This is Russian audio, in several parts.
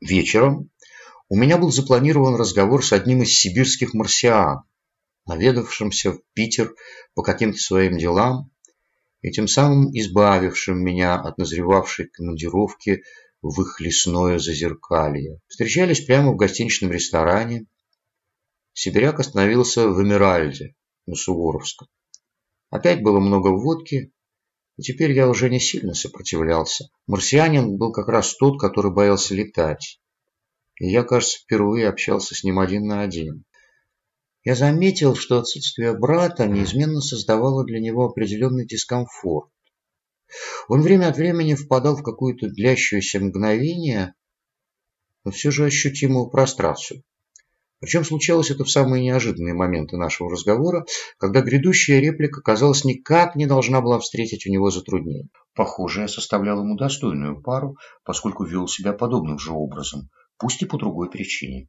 Вечером у меня был запланирован разговор с одним из сибирских марсиан, наведавшимся в Питер по каким-то своим делам и тем самым избавившим меня от назревавшей командировки в их лесное зазеркалье. Встречались прямо в гостиничном ресторане. Сибиряк остановился в Эмиральде на Суворовском. Опять было много водки, и теперь я уже не сильно сопротивлялся. Марсианин был как раз тот, который боялся летать. И я, кажется, впервые общался с ним один на один. Я заметил, что отсутствие брата неизменно создавало для него определенный дискомфорт. Он время от времени впадал в какую-то длящуюся мгновение, но все же ощутимую прострацию. Причем случалось это в самые неожиданные моменты нашего разговора, когда грядущая реплика, казалось, никак не должна была встретить у него затруднений. Похоже, я составлял ему достойную пару, поскольку вел себя подобным же образом, пусть и по другой причине.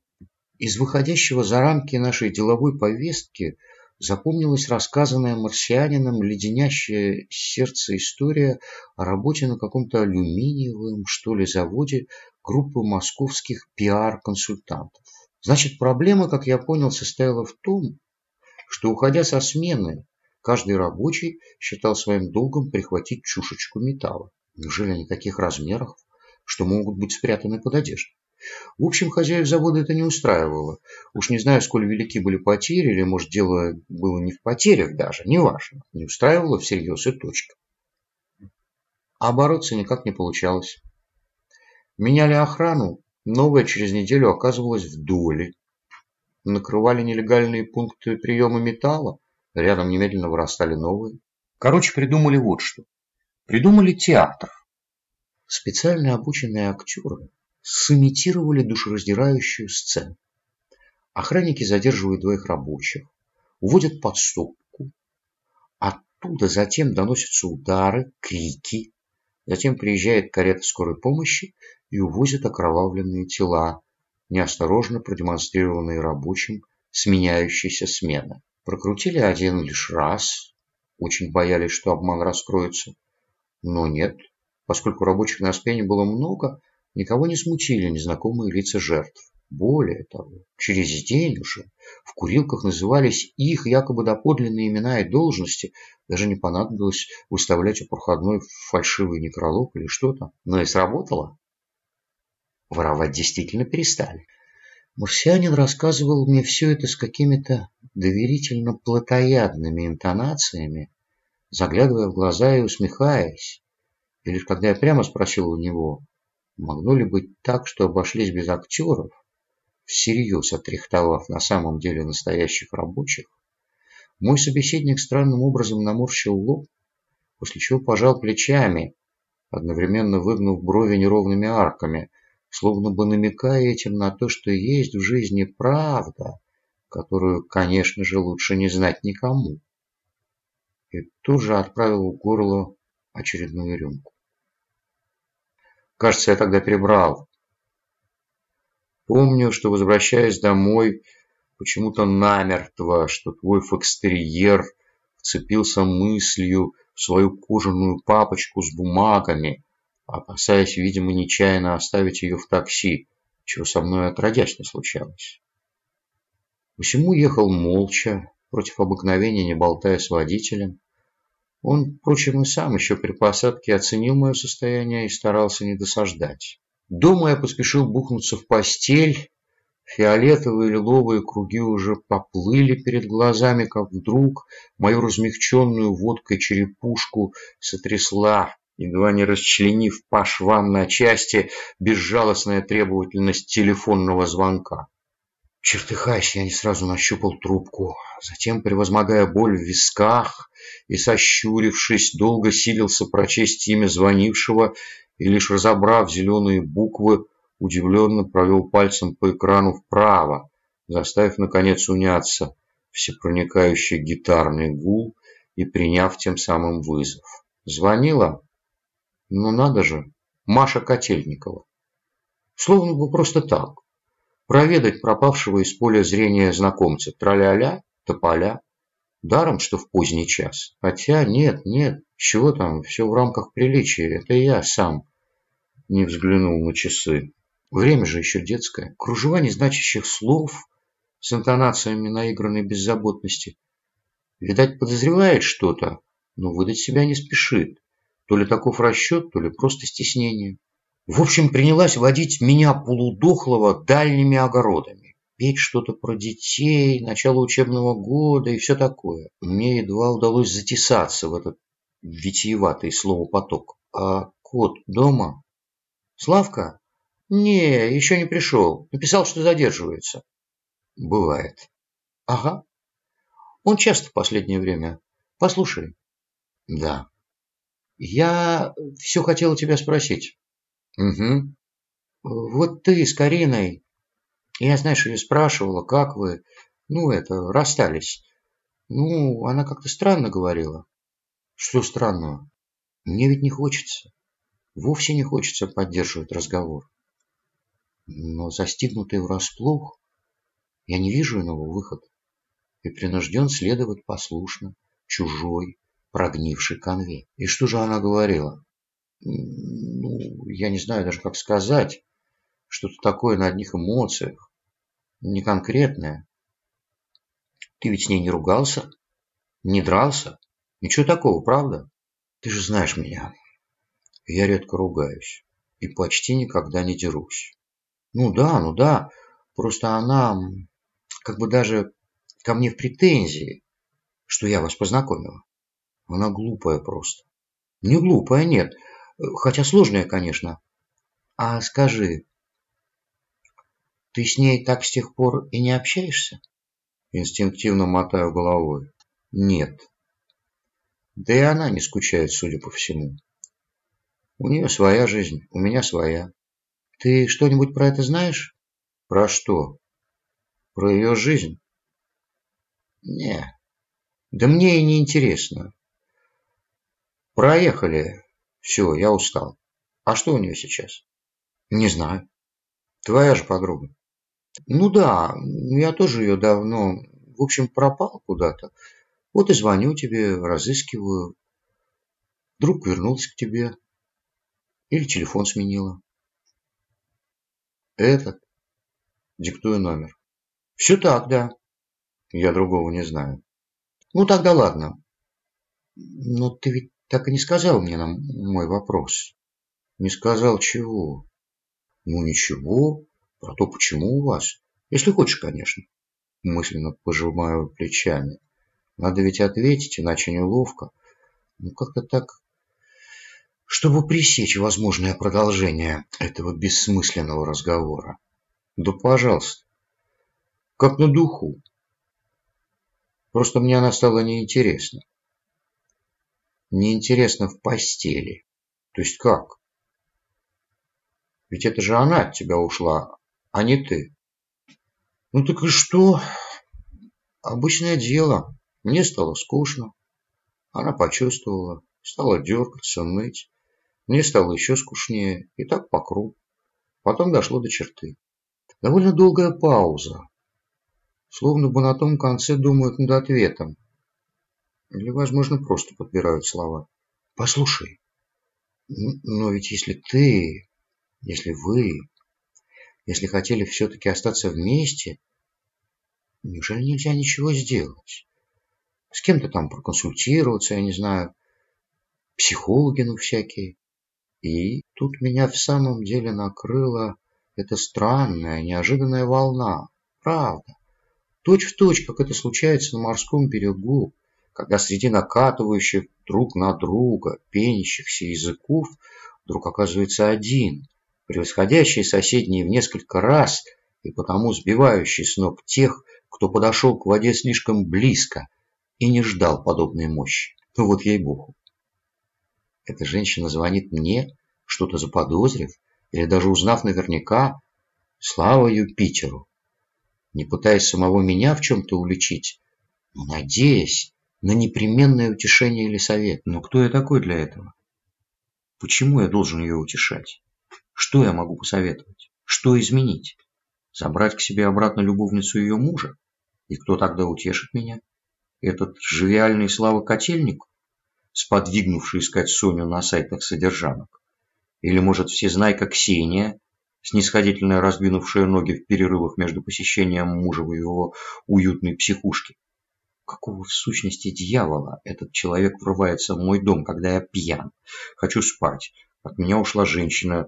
Из выходящего за рамки нашей деловой повестки запомнилась рассказанная марсианином леденящая сердце история о работе на каком-то алюминиевом, что ли, заводе группы московских пиар-консультантов. Значит, проблема, как я понял, состояла в том, что, уходя со смены, каждый рабочий считал своим долгом прихватить чушечку металла. Неужели они таких размеров, что могут быть спрятаны под одеждой? В общем, хозяев завода это не устраивало. Уж не знаю, сколь велики были потери, или, может, дело было не в потерях даже, неважно. Не устраивало всерьез и точка. А бороться никак не получалось. Меняли охрану, Новая через неделю оказывалась в доле. Накрывали нелегальные пункты приема металла, рядом немедленно вырастали новые. Короче, придумали вот что. Придумали театр. Специально обученные актеры сымитировали душераздирающую сцену. Охранники задерживают двоих рабочих, уводят под стопку. Оттуда затем доносятся удары, крики. Затем приезжает карета скорой помощи и увозят окровавленные тела, неосторожно продемонстрированные рабочим сменяющейся смены. Прокрутили один лишь раз, очень боялись, что обман раскроется. Но нет, поскольку рабочих на смене было много, никого не смутили незнакомые лица жертв. Более того, через день уже в курилках назывались их якобы доподлинные имена и должности, даже не понадобилось выставлять у проходной фальшивый некролог или что-то. Но и сработало. Воровать действительно перестали. Марсианин рассказывал мне все это с какими-то доверительно плотоядными интонациями, заглядывая в глаза и усмехаясь. И лишь когда я прямо спросил у него, могло ли быть так, что обошлись без актеров, всерьез отрихтовав на самом деле настоящих рабочих, мой собеседник странным образом наморщил лоб, после чего пожал плечами, одновременно выгнув брови неровными арками – словно бы намекая этим на то, что есть в жизни правда, которую, конечно же, лучше не знать никому. И тут же отправил в горло очередную рюмку. Кажется, я тогда перебрал. Помню, что, возвращаясь домой, почему-то намертво, что твой фокстерьер вцепился мыслью в свою кожаную папочку с бумагами, опасаясь, видимо, нечаянно оставить ее в такси, чего со мной отродясь не случалось. Посему ехал молча, против обыкновения не болтая с водителем. Он, впрочем, и сам еще при посадке оценил мое состояние и старался не досаждать. Дома я поспешил бухнуться в постель. Фиолетовые лиловые круги уже поплыли перед глазами, как вдруг мою размягченную водкой черепушку сотрясла едва не расчленив по швам на части безжалостная требовательность телефонного звонка. Чертыхаясь, я не сразу нащупал трубку. Затем, превозмогая боль в висках и сощурившись, долго силился прочесть имя звонившего и, лишь разобрав зеленые буквы, удивленно провел пальцем по экрану вправо, заставив, наконец, уняться всепроникающий гитарный гул и приняв тем самым вызов. Звонила ну надо же, Маша Котельникова. Словно бы просто так. Проведать пропавшего из поля зрения знакомца. Траля-ля, тополя. Даром, что в поздний час. Хотя нет, нет, чего там, все в рамках приличия. Это я сам не взглянул на часы. Время же еще детское. Кружева незначащих слов с интонациями наигранной беззаботности. Видать, подозревает что-то, но выдать себя не спешит. То ли таков расчет, то ли просто стеснение. В общем, принялась водить меня полудохлого дальними огородами. Петь что-то про детей, начало учебного года и все такое. Мне едва удалось затесаться в этот витиеватый словопоток. А кот дома? Славка? Не, еще не пришел. Написал, что задерживается. Бывает. Ага. Он часто в последнее время. Послушай. Да. Я все хотела тебя спросить. Угу. Вот ты с Кариной, я, знаешь, ее спрашивала, как вы, ну, это, расстались. Ну, она как-то странно говорила. Что странного? Мне ведь не хочется. Вовсе не хочется поддерживать разговор. Но застигнутый врасплох, я не вижу иного выхода. И принужден следовать послушно, чужой, прогнившей конве. И что же она говорила? ну, я не знаю даже, как сказать, что-то такое на одних эмоциях, не конкретное. Ты ведь с ней не ругался, не дрался, ничего такого, правда? Ты же знаешь меня. Я редко ругаюсь и почти никогда не дерусь. Ну да, ну да, просто она как бы даже ко мне в претензии, что я вас познакомила. Она глупая просто. Не глупая, нет, Хотя сложная, конечно. А скажи, ты с ней так с тех пор и не общаешься? Инстинктивно мотаю головой. Нет. Да и она не скучает, судя по всему. У нее своя жизнь, у меня своя. Ты что-нибудь про это знаешь? Про что? Про ее жизнь? Не. Да мне и не интересно. Проехали. Все, я устал. А что у нее сейчас? Не знаю. Твоя же подруга. Ну да, я тоже ее давно, в общем, пропал куда-то. Вот и звоню тебе, разыскиваю. Вдруг вернулся к тебе. Или телефон сменила. Этот? Диктую номер. Все так, да. Я другого не знаю. Ну тогда ладно. Но ты ведь так и не сказал мне на мой вопрос. Не сказал чего? Ну ничего, про то, почему у вас. Если хочешь, конечно. Мысленно пожимаю плечами. Надо ведь ответить, иначе неловко. Ну как-то так, чтобы пресечь возможное продолжение этого бессмысленного разговора. Да пожалуйста. Как на духу. Просто мне она стала неинтересна неинтересно в постели. То есть как? Ведь это же она от тебя ушла, а не ты. Ну так и что? Обычное дело. Мне стало скучно. Она почувствовала, стала дергаться, ныть. Мне стало еще скучнее, и так по кругу. Потом дошло до черты. Довольно долгая пауза. Словно бы на том конце думают над ответом. Или, возможно, просто подбирают слова. Послушай, но ведь если ты, если вы, если хотели все-таки остаться вместе, неужели нельзя ничего сделать? С кем-то там проконсультироваться, я не знаю, психологи ну всякие. И тут меня в самом деле накрыла эта странная, неожиданная волна. Правда. Точь в точь, как это случается на морском берегу, когда среди накатывающих друг на друга пенящихся языков вдруг оказывается один, превосходящий соседние в несколько раз и потому сбивающий с ног тех, кто подошел к воде слишком близко и не ждал подобной мощи. Ну вот ей-богу. Эта женщина звонит мне, что-то заподозрив, или даже узнав наверняка, слава Юпитеру, не пытаясь самого меня в чем-то уличить, но надеясь, на непременное утешение или совет. Но кто я такой для этого? Почему я должен ее утешать? Что я могу посоветовать? Что изменить? Забрать к себе обратно любовницу ее мужа? И кто тогда утешит меня? Этот живиальный Слава Котельник, сподвигнувший искать Соню на сайтах содержанок? Или, может, всезнайка Ксения, снисходительно раздвинувшая ноги в перерывах между посещением мужа в его уютной психушке. Какого в сущности дьявола этот человек врывается в мой дом, когда я пьян? Хочу спать. От меня ушла женщина,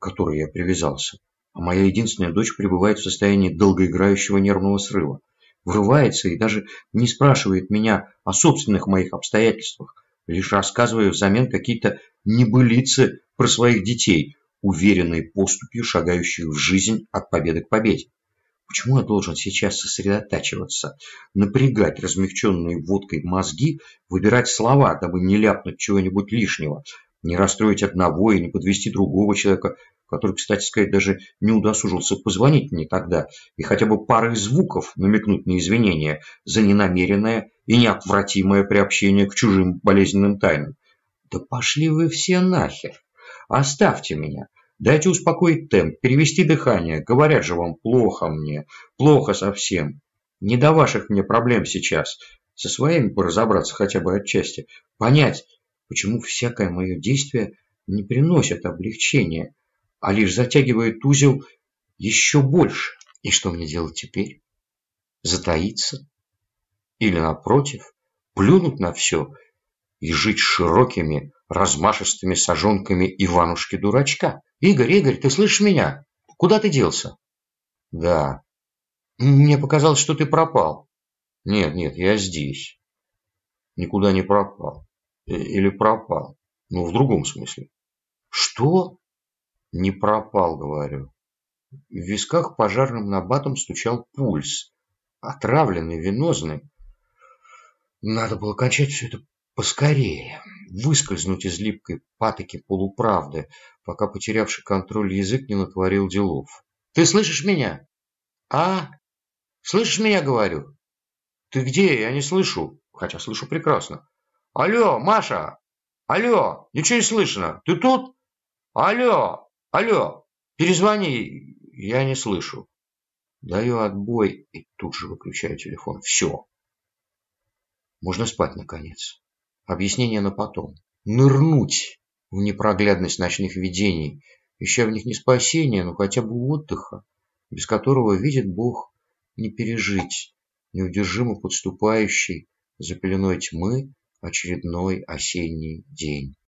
к которой я привязался. А моя единственная дочь пребывает в состоянии долгоиграющего нервного срыва. Врывается и даже не спрашивает меня о собственных моих обстоятельствах, лишь рассказывая взамен какие-то небылицы про своих детей, уверенной поступью шагающих в жизнь от победы к победе. Почему я должен сейчас сосредотачиваться, напрягать размягченные водкой мозги, выбирать слова, дабы не ляпнуть чего-нибудь лишнего, не расстроить одного и не подвести другого человека, который, кстати сказать, даже не удосужился позвонить мне тогда и хотя бы парой звуков намекнуть на извинения за ненамеренное и неотвратимое приобщение к чужим болезненным тайнам. Да пошли вы все нахер! Оставьте меня! Дайте успокоить темп, перевести дыхание. Говорят же вам, плохо мне, плохо совсем. Не до ваших мне проблем сейчас. Со своими бы разобраться хотя бы отчасти. Понять, почему всякое мое действие не приносит облегчения, а лишь затягивает узел еще больше. И что мне делать теперь? Затаиться? Или, напротив, плюнуть на все и жить широкими, размашистыми сажонками Иванушки-дурачка? Игорь, Игорь, ты слышишь меня? Куда ты делся? Да. Мне показалось, что ты пропал. Нет, нет, я здесь. Никуда не пропал. Э, или пропал. Ну, в другом смысле. Что? Не пропал, говорю. В висках пожарным набатом стучал пульс. Отравленный, венозный. Надо было кончать все это поскорее. Выскользнуть из липкой патоки полуправды, пока потерявший контроль язык не натворил делов. «Ты слышишь меня?» «А? Слышишь меня, говорю?» «Ты где? Я не слышу. Хотя слышу прекрасно. Алло, Маша! Алло, ничего не слышно. Ты тут? Алло, алло, перезвони, я не слышу. Даю отбой и тут же выключаю телефон. Все. Можно спать, наконец. Объяснение на потом. Нырнуть в непроглядность ночных видений, ища в них не спасения, но хотя бы отдыха, без которого, видит Бог, не пережить неудержимо подступающий за пеленой тьмы очередной осенний день.